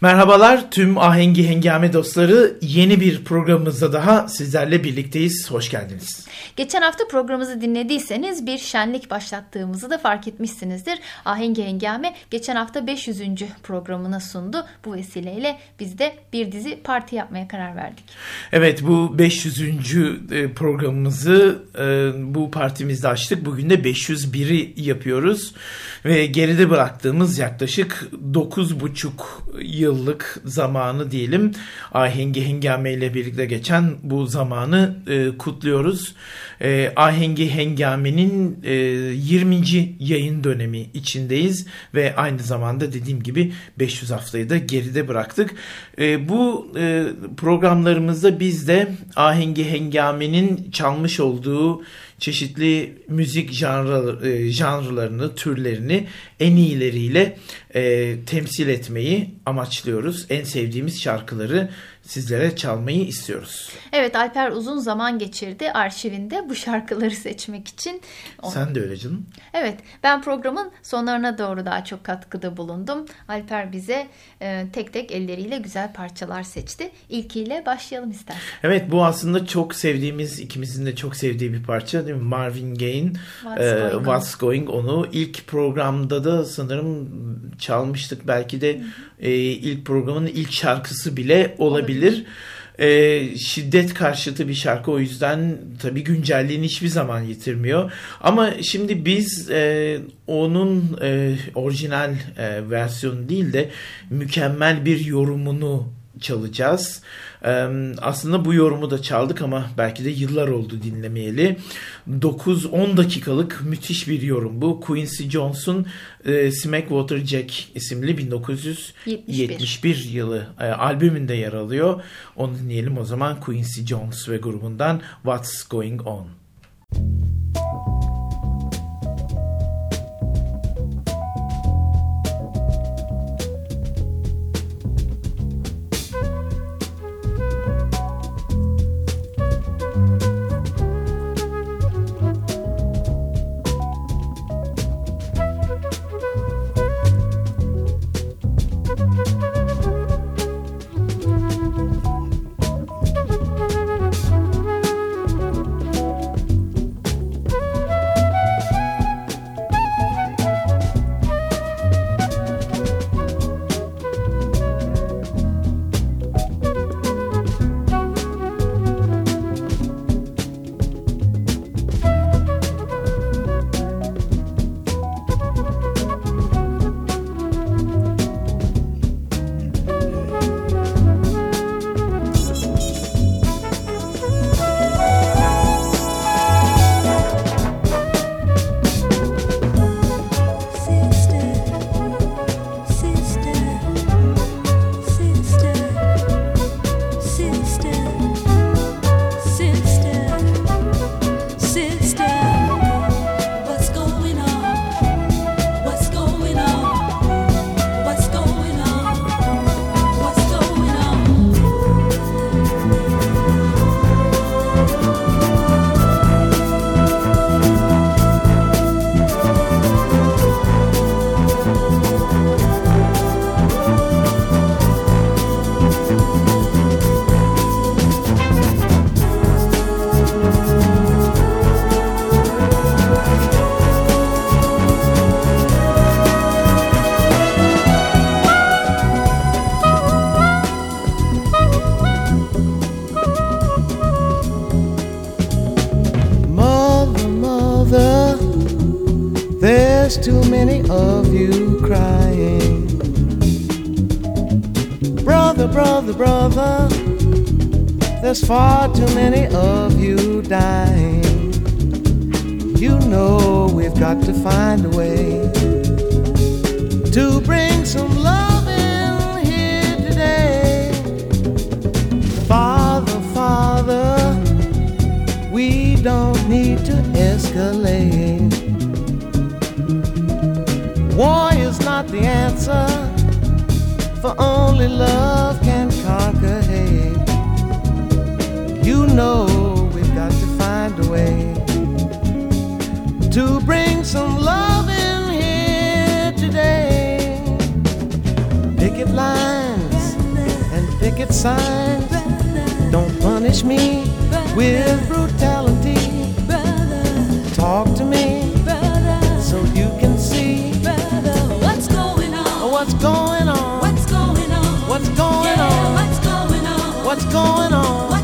Merhabalar tüm Ahengi Hengame dostları. Yeni bir programımızda daha sizlerle birlikteyiz. Hoş geldiniz. Geçen hafta programımızı dinlediyseniz bir şenlik başlattığımızı da fark etmişsinizdir. Ahengi Hengame geçen hafta 500. programını sundu. Bu vesileyle biz de bir dizi parti yapmaya karar verdik. Evet bu 500. E, programımızı e, bu partimizde açtık. Bugün de 501'i yapıyoruz. Ve geride bıraktığımız yaklaşık 9,5 yıllık zamanı diyelim Ahengi Hengame ile birlikte geçen bu zamanı e, kutluyoruz. E, Ahengi Hengame'nin e, 20. yayın dönemi içindeyiz ve aynı zamanda dediğim gibi 500 haftayı da geride bıraktık. E, bu e, programlarımızda biz de Ahengi Hengame'nin çalmış olduğu çeşitli müzik janrı, e, janrlarını, türlerini en iyileriyle e, temsil etmeyi amaçlıyoruz. En sevdiğimiz şarkıları sizlere çalmayı istiyoruz. Evet Alper uzun zaman geçirdi arşivinde bu şarkıları seçmek için. Sen de öyle canım. Evet ben programın sonlarına doğru daha çok katkıda bulundum. Alper bize e, tek tek elleriyle güzel parçalar seçti. İlkiyle başlayalım istersen. Evet bu aslında çok sevdiğimiz ikimizin de çok sevdiği bir parça değil mi? Marvin Gaye'in What's, e, going, What's Going On'u ilk programda da sanırım çalmıştık. Belki de e, ilk programın ilk şarkısı bile olabilir. olabilir. E, şiddet karşıtı bir şarkı o yüzden tabii güncelliğini hiçbir zaman yitirmiyor. Ama şimdi biz e, onun e, orijinal e, versiyonu değil de mükemmel bir yorumunu çalacağız. Aslında bu yorumu da çaldık ama belki de yıllar oldu dinlemeyeli. 9-10 dakikalık müthiş bir yorum bu. Quincy Jones'un Smackwater Jack isimli 1971 yılı albümünde yer alıyor. Onu dinleyelim o zaman Quincy Jones ve grubundan What's Going On. too there's far too many of you dying. You know we've got to find a way to bring some love in here today. Father, Father, we don't need to escalate. War is not the answer, for only love know we've got to find a way to bring some love in here today. Picket lines and picket signs. Don't punish me with brutality. Talk to me so you can see What's going on? what's going on. What's going on? What's going on? what's going on?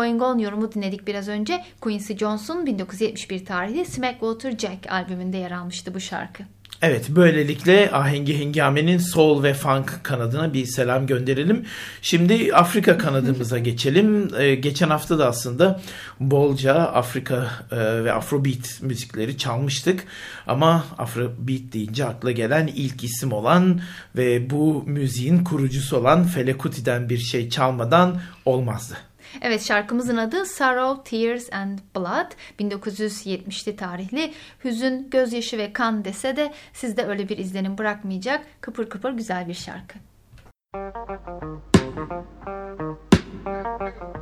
Going On yorumu dinledik biraz önce. Quincy Jones'un 1971 tarihli Smackwater Jack albümünde yer almıştı bu şarkı. Evet böylelikle Ahengi Hengamen'in soul ve funk kanadına bir selam gönderelim. Şimdi Afrika kanadımıza geçelim. Ee, geçen hafta da aslında bolca Afrika e, ve Afrobeat müzikleri çalmıştık. Ama Afrobeat deyince akla gelen ilk isim olan ve bu müziğin kurucusu olan Fela Kuti'den bir şey çalmadan olmazdı. Evet şarkımızın adı Sorrow, Tears and Blood. 1970'li tarihli hüzün, gözyaşı ve kan dese de sizde öyle bir izlenim bırakmayacak kıpır kıpır güzel bir şarkı. Everybody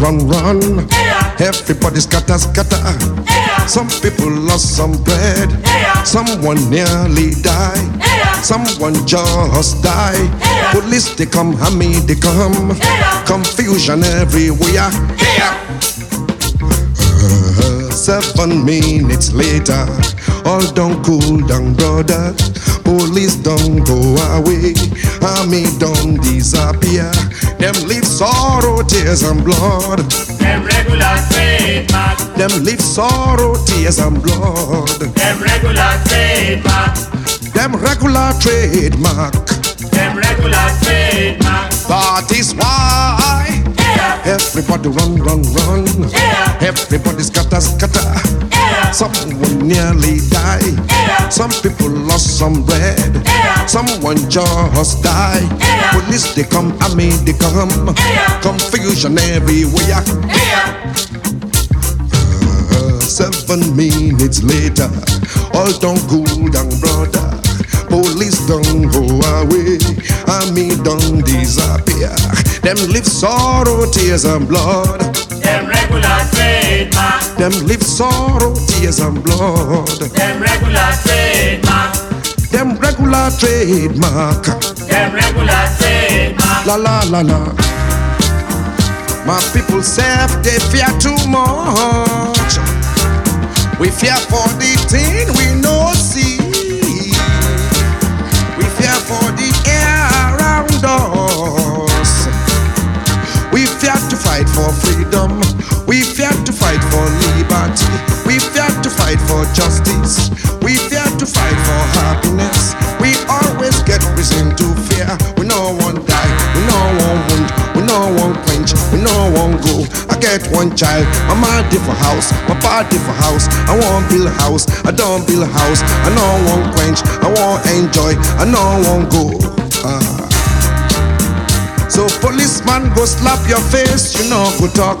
run, run, run. Everybody scatter, scatter. Some people lost some bread. Someone nearly died. Someone just died. Police they come, Hammy they come. Confusion everywhere. Uh, seven minutes later, all done cool down, brother. Police don't go away, army don't disappear. Them leave sorrow, tears and blood. Them regular trademark, Them leave sorrow, tears and blood. them regular trademark, Them regular trademark. them regular trademark. That is why everybody run, run, run. Everybody scatter, scatter. Someone nearly died. Some people lost some bread. Someone just died. Police they come, army they come. Confusion everywhere. Uh, seven minutes later, all done cool down, brother. Police don't go away, army don't disappear. Them live sorrow, tears and blood. Them regular trademark, Them live sorrow, tears and blood. them regular trademark, Them regular trademark. them regular trademark. La la la la. My people say they fear too much. We fear for the thing we no We fear to fight for justice. We fear to fight for happiness. We always get reason to fear. We no one die. We no one wound. We no one quench. We no one go. I get one child. My mama for house. My party for house. I want build house. I don't build house. I no one quench. I want enjoy. I no one go. Ah. So policeman go slap your face, you know go talk.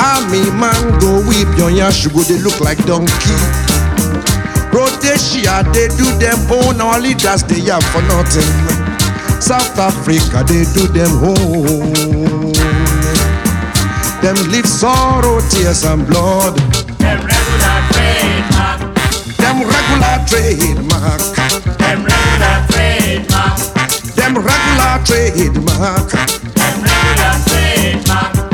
Army man go whip you go they look like donkey. Rhodesia they do them own, our leaders they have for nothing. South Africa they do them own. Them live sorrow, tears and blood. Them regular trademark. Them regular trademark. Them regular trademark. Them regular trademark. Them regular trademark.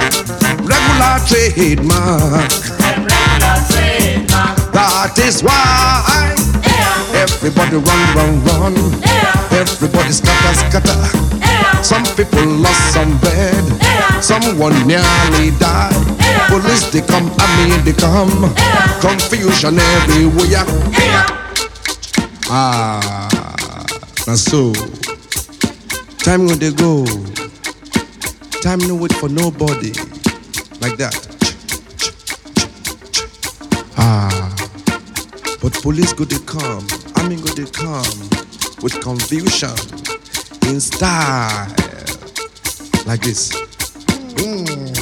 Regular trademark. Regular trademark. That is why everybody run, run, run. Everybody scatter, scatter. Some people lost some bed. Someone nearly died. Police they come, I mean they come. Confusion everywhere. Ah, now so time when they go. Time no wait for nobody. Like that. Ah. But police go they come, I mean go they come with confusion in style like this. Everybody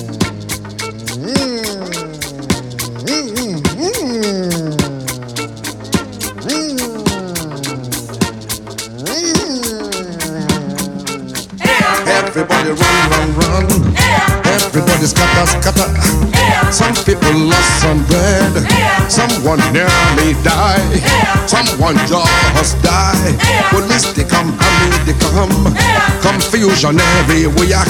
Everybody scatter, scatter. Some people lost some bread. Someone nearly died. Someone just died. Police they come, army they come. Confusion everywhere.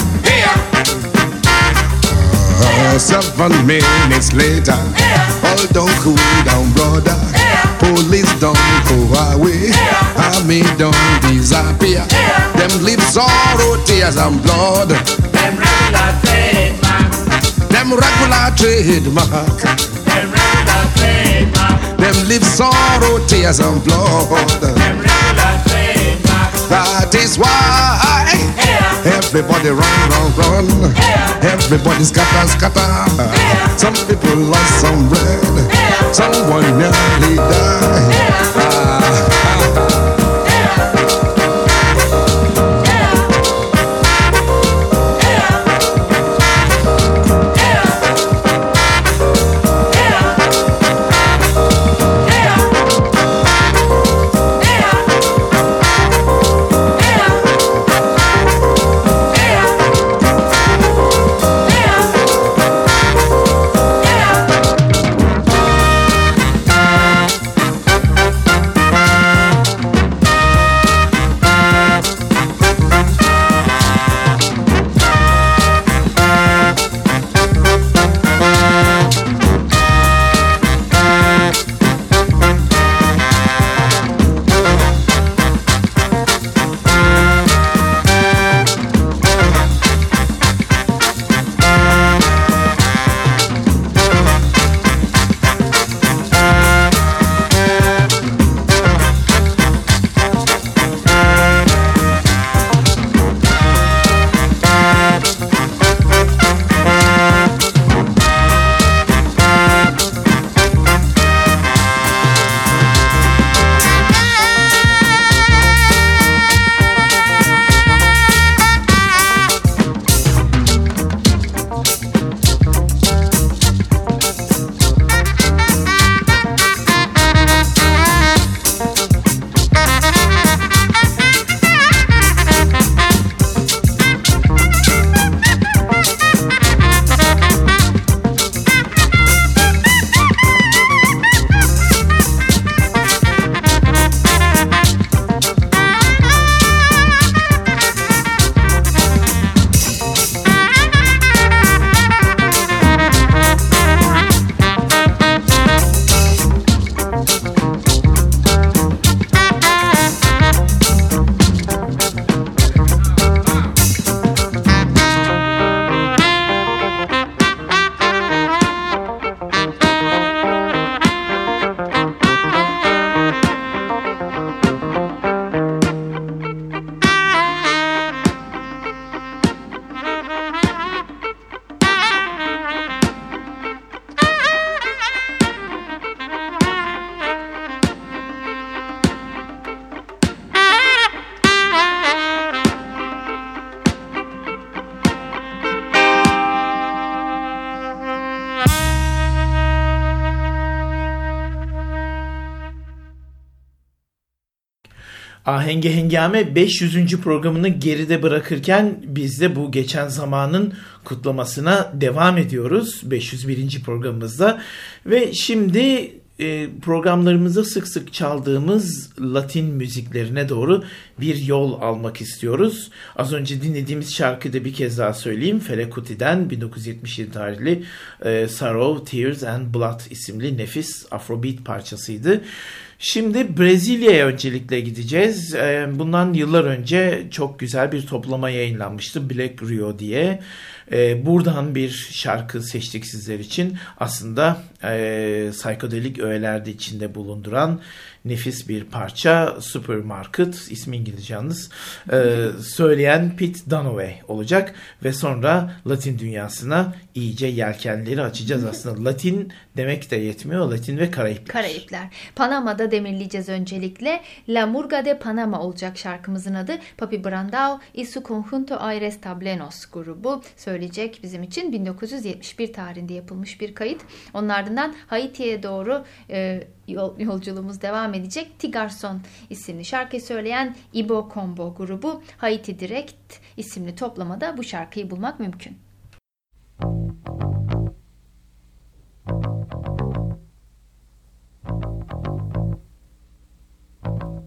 Uh, seven minutes later, all don't cool down, brother. Police don't go away. Army don't disappear. Them leave sorrow, tears and blood. Them regular trademark. Them regular trademark. Them live sorrow, tears and blood. Them regular trademark. That is why everybody run, run, run. Everybody scatter, scatter. Some people lost some bread. Someone nearly died. Ahenge Hengame 500. programını geride bırakırken biz de bu geçen zamanın kutlamasına devam ediyoruz 501. programımızda ve şimdi e, programlarımızda sık sık çaldığımız Latin müziklerine doğru bir yol almak istiyoruz. Az önce dinlediğimiz şarkıyı bir kez daha söyleyeyim. Fela Kuti'den 1977 tarihli e, Sorrow, Tears and Blood isimli nefis Afrobeat parçasıydı. Şimdi Brezilya'ya öncelikle gideceğiz. E, bundan yıllar önce çok güzel bir toplama yayınlanmıştı Black Rio diye. E, buradan bir şarkı seçtik sizler için. Aslında e, psikodelik öğelerde içinde bulunduran nefis bir parça Supermarket ismi İngilizce yalnız e, söyleyen Pete Dunaway olacak ve sonra Latin dünyasına iyice yelkenleri açacağız aslında. Latin demek de yetmiyor. Latin ve Karayipler. Karayipler. Panama'da demirleyeceğiz öncelikle. La Murga de Panama olacak şarkımızın adı. Papi Brandao y su conjunto Aires Tablenos grubu söyleyecek bizim için. 1971 tarihinde yapılmış bir kayıt. Onun ardından Haiti'ye doğru e, yol, yolculuğumuz devam edecek. Tigarson isimli şarkıyı söyleyen Ibo Combo grubu Haiti Direct isimli toplamada bu şarkıyı bulmak mümkün. Thank you.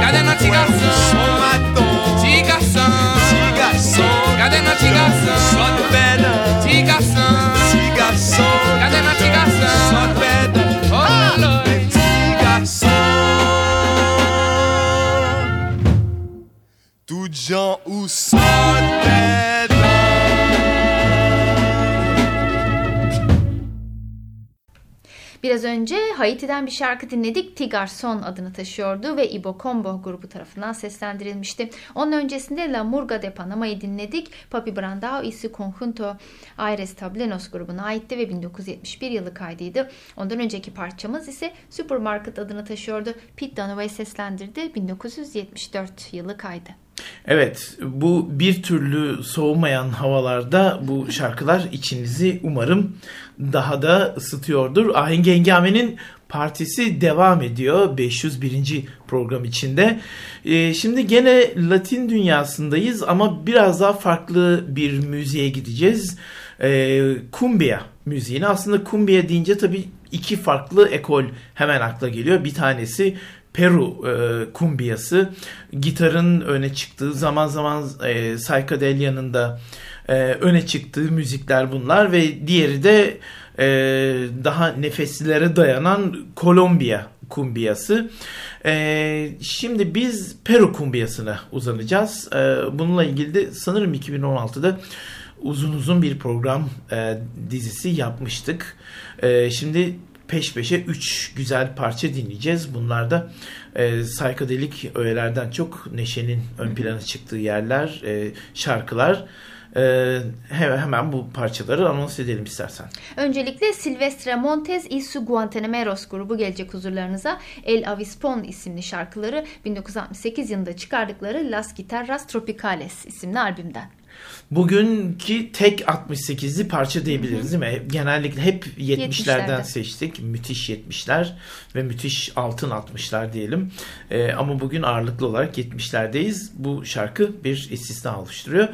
Cadê na tigação? Somatom. Tigação. Tigação. Cadê na tigação? Só do pedra. Tigação. Tigação. Cadê na tigação? Só do pedra. Tigação. Ou Biraz önce Haiti'den bir şarkı dinledik. Tigarson adını taşıyordu ve Ibo Combo grubu tarafından seslendirilmişti. Onun öncesinde La Murga de Panama'yı dinledik. Papi Brandao y su Conjunto Aires Tablenos grubuna aitti ve 1971 yılı kaydıydı. Ondan önceki parçamız ise Supermarket adını taşıyordu. Pete Dunaway seslendirdi. 1974 yılı kaydı. Evet, bu bir türlü soğumayan havalarda bu şarkılar içinizi umarım daha da ısıtıyordur. Ahenk Engame'nin partisi devam ediyor 501. program içinde. Ee, şimdi gene Latin dünyasındayız ama biraz daha farklı bir müziğe gideceğiz. Ee, kumbia müziğine. Aslında kumbia deyince tabii iki farklı ekol hemen akla geliyor. Bir tanesi Peru e, kumbiyası gitarın öne çıktığı zaman zaman e, psychedelia'nın da e, öne çıktığı müzikler bunlar ve diğeri de e, daha nefeslilere dayanan Kolombiya kumbiyası. E, şimdi biz Peru kumbiyasına uzanacağız. E, bununla ilgili de sanırım 2016'da uzun uzun bir program e, dizisi yapmıştık. E, şimdi peş peşe 3 güzel parça dinleyeceğiz. Bunlar da e, saykadelik öğelerden çok neşenin ön plana çıktığı yerler, e, şarkılar. E, he- hemen bu parçaları anons edelim istersen. Öncelikle Silvestre Montes y su Guantanameros grubu gelecek huzurlarınıza. El Avispon isimli şarkıları 1968 yılında çıkardıkları Las Guitarras Tropicales isimli albümden. Bugünkü tek 68'li parça diyebiliriz değil mi? Genellikle hep 70'lerden 70'lerden. seçtik. Müthiş 70'ler ve müthiş altın 60'lar diyelim. Ee, ama bugün ağırlıklı olarak 70'lerdeyiz. Bu şarkı bir istisna oluşturuyor.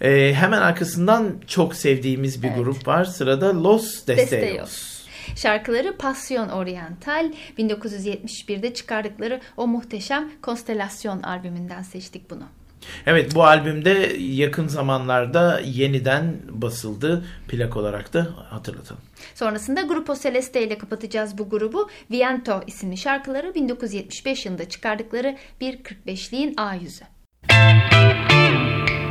Ee, hemen arkasından çok sevdiğimiz bir Evet. grup var. Sırada Los. Deseos. Şarkıları Passion Oriental 1971'de çıkardıkları o muhteşem Konstelasyon albümünden seçtik bunu. Evet bu albümde yakın zamanlarda yeniden basıldı plak olarak da hatırlatalım. Sonrasında Grupo Celeste ile kapatacağız bu grubu. Viento isimli şarkıları 1975 yılında çıkardıkları bir 45'liğin A yüzü. Thank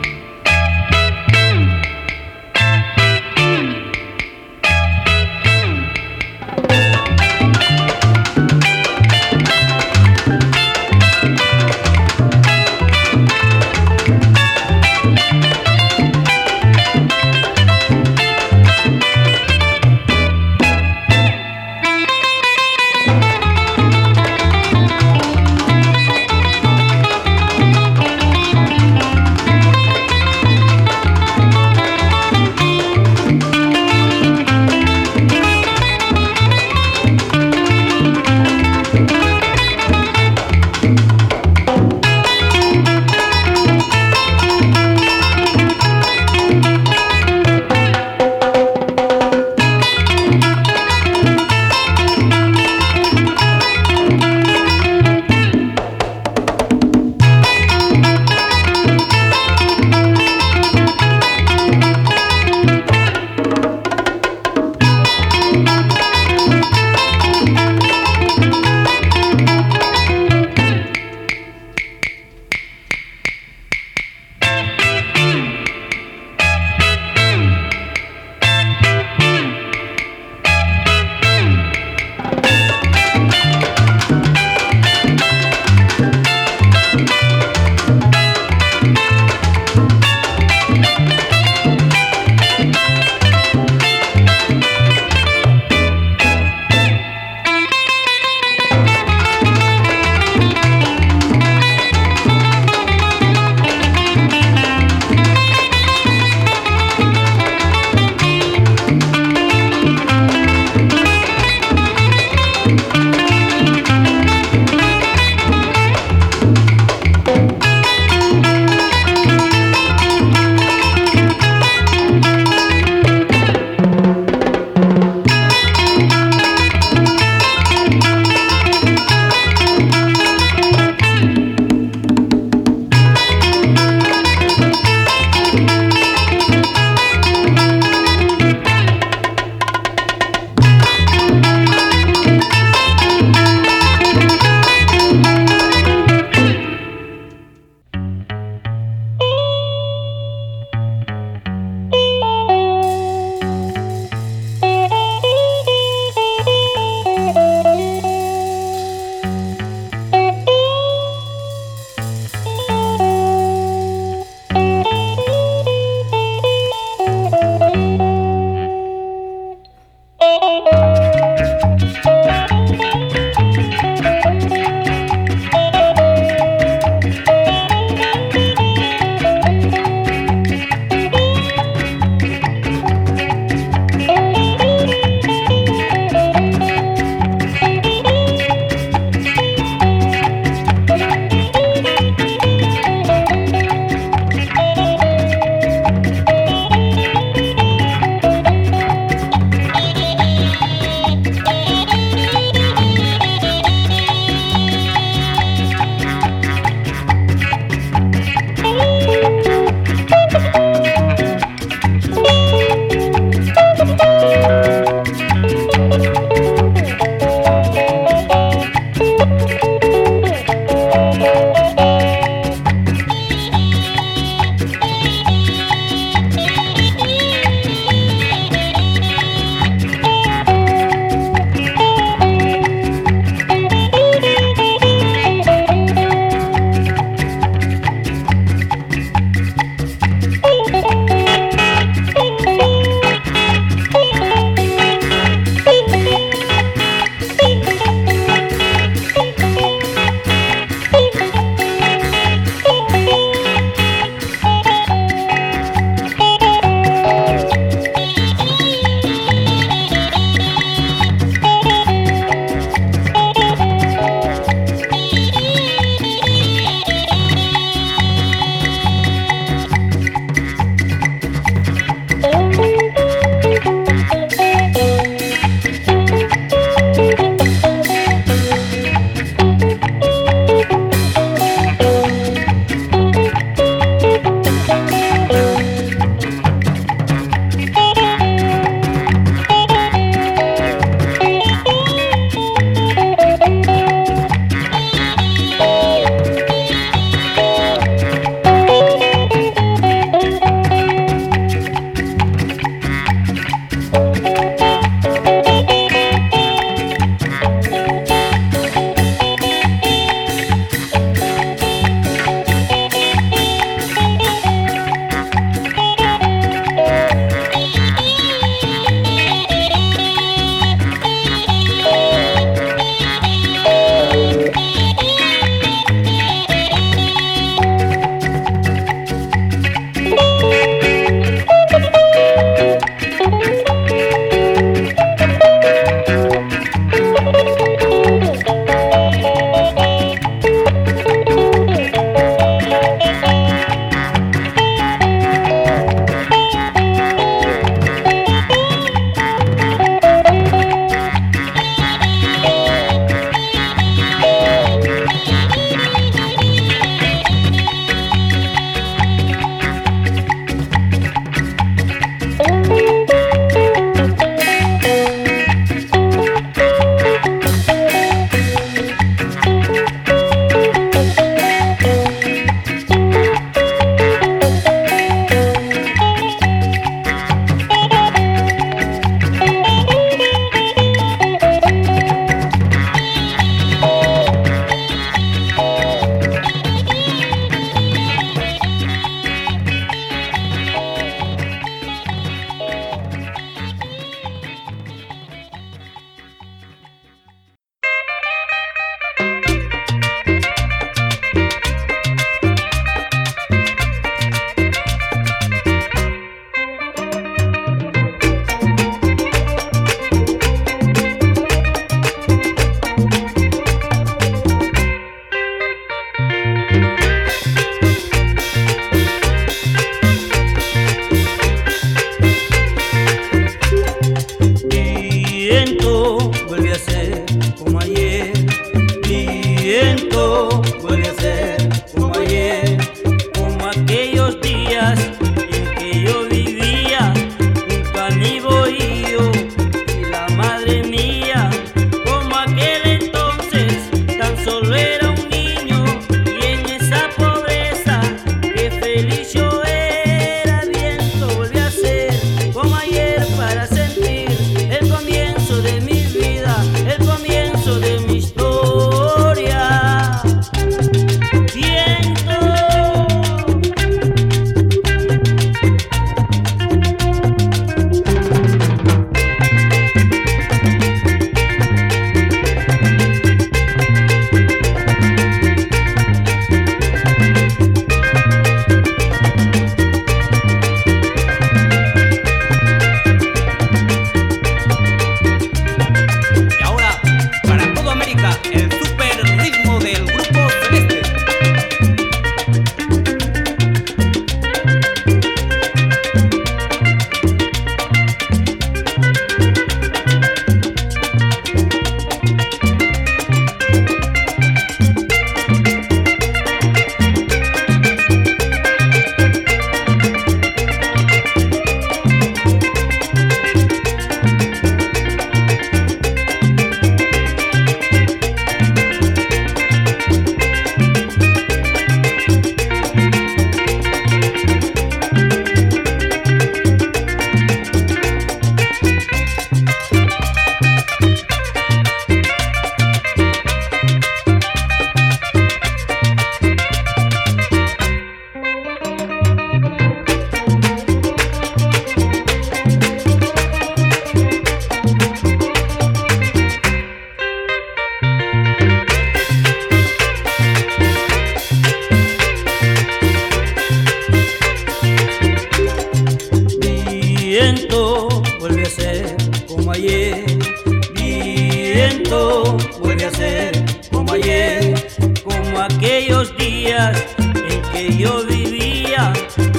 como ayer, como aquellos días en que yo vivía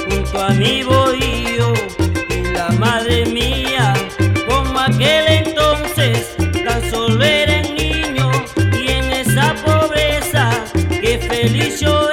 junto a mi bohío y la madre mía, como aquel entonces tan solo era niño y en esa pobreza que feliz yo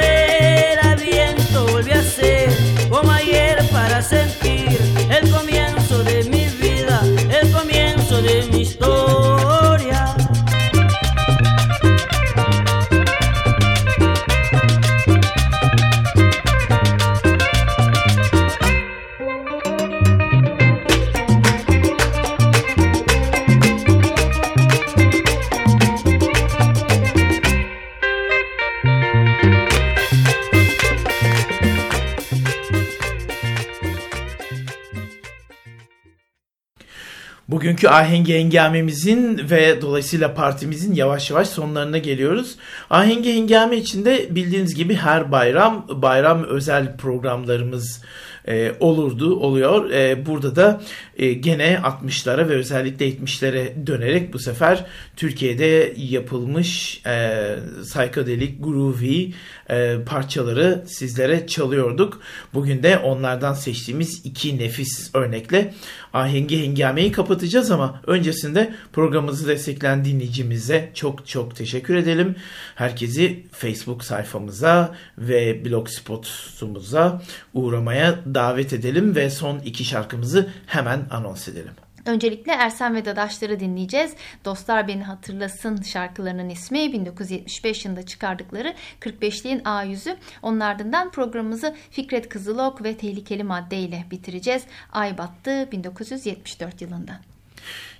Bugünkü ahengi hengamemizin ve dolayısıyla partimizin yavaş yavaş sonlarına geliyoruz. Ahengi hengame içinde bildiğiniz gibi her bayram bayram özel programlarımız e, olurdu, oluyor. E, burada da e, gene 60'lara ve özellikle 70'lere dönerek bu sefer Türkiye'de yapılmış e, psychedelic groovy e, parçaları sizlere çalıyorduk. Bugün de onlardan seçtiğimiz iki nefis örnekle ahengi hengameyi kapatacağız ama öncesinde programımızı destekleyen dinleyicimize çok çok teşekkür edelim. Herkesi Facebook sayfamıza ve blogspotumuza uğramaya davet edelim ve son iki şarkımızı hemen anons edelim. Öncelikle Ersen ve Dadaşları dinleyeceğiz. Dostlar Beni Hatırlasın şarkılarının ismi 1975 yılında çıkardıkları 45'liğin A yüzü. Onun ardından programımızı Fikret Kızılok ve Tehlikeli Madde ile bitireceğiz. Ay battı 1974 yılında.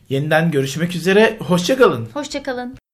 Yeniden görüşmek üzere. Hoşçakalın. Hoşçakalın.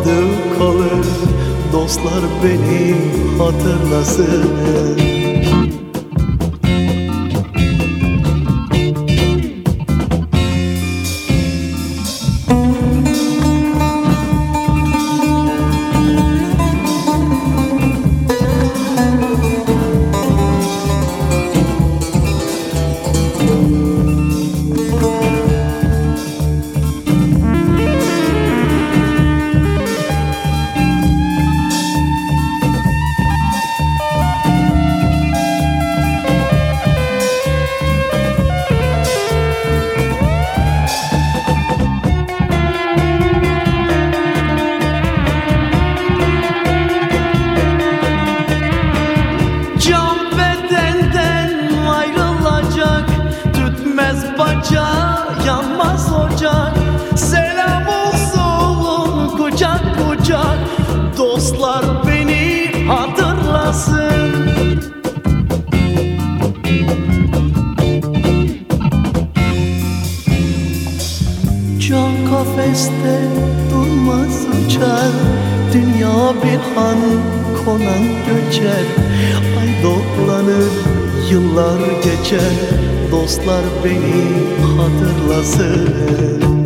Adı kalır. Dostlar beni hatırlasın konan göçer. Ay doklanır yıllar geçer. Dostlar beni hatırlasın